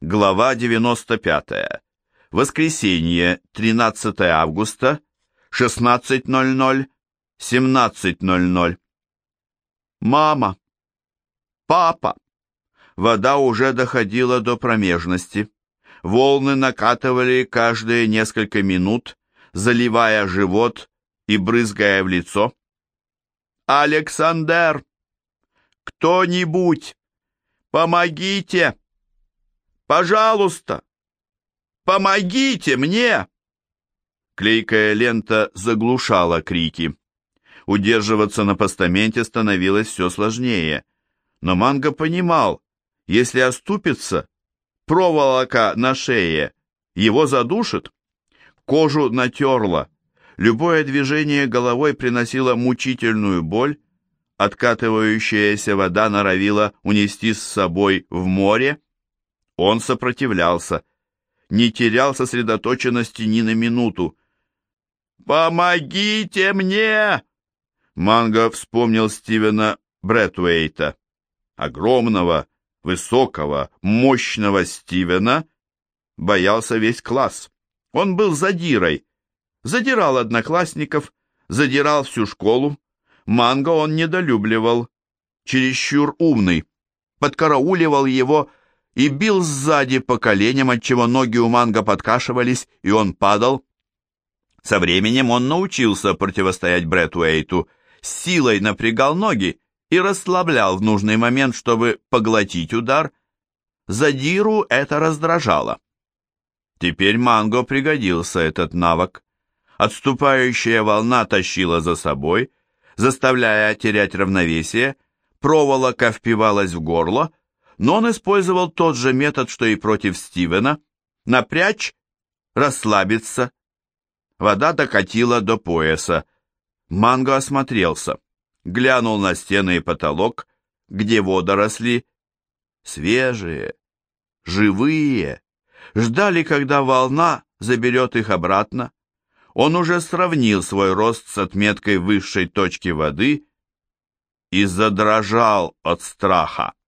Глава 95. Воскресенье, 13 августа, 16.00, 17.00. Мама! Папа! Вода уже доходила до промежности. Волны накатывали каждые несколько минут, заливая живот и брызгая в лицо. «Александр! Кто-нибудь! Помогите! Пожалуйста! Помогите мне!» Клейкая лента заглушала крики. Удерживаться на постаменте становилось все сложнее. Но Манго понимал, если оступится, проволока на шее его задушит. Кожу натерло. Любое движение головой приносило мучительную боль. Откатывающаяся вода норовила унести с собой в море. Он сопротивлялся, не терял сосредоточенности ни на минуту. «Помогите мне!» Манго вспомнил Стивена Брэдуэйта, огромного, высокого, мощного Стивена, боялся весь класс. Он был задирой, задирал одноклассников, задирал всю школу. Манго он недолюбливал, чересчур умный, подкарауливал его и бил сзади по коленям, отчего ноги у Манго подкашивались, и он падал. Со временем он научился противостоять Брэдуэйту, силой напрягал ноги и расслаблял в нужный момент, чтобы поглотить удар. Задиру это раздражало. Теперь Манго пригодился этот навык. Отступающая волна тащила за собой, заставляя терять равновесие, проволока впивалась в горло, но он использовал тот же метод, что и против Стивена, напрячь, расслабиться. Вода докатила до пояса. Манго осмотрелся, глянул на стены и потолок, где водоросли, свежие, живые, ждали, когда волна заберет их обратно. Он уже сравнил свой рост с отметкой высшей точки воды и задрожал от страха.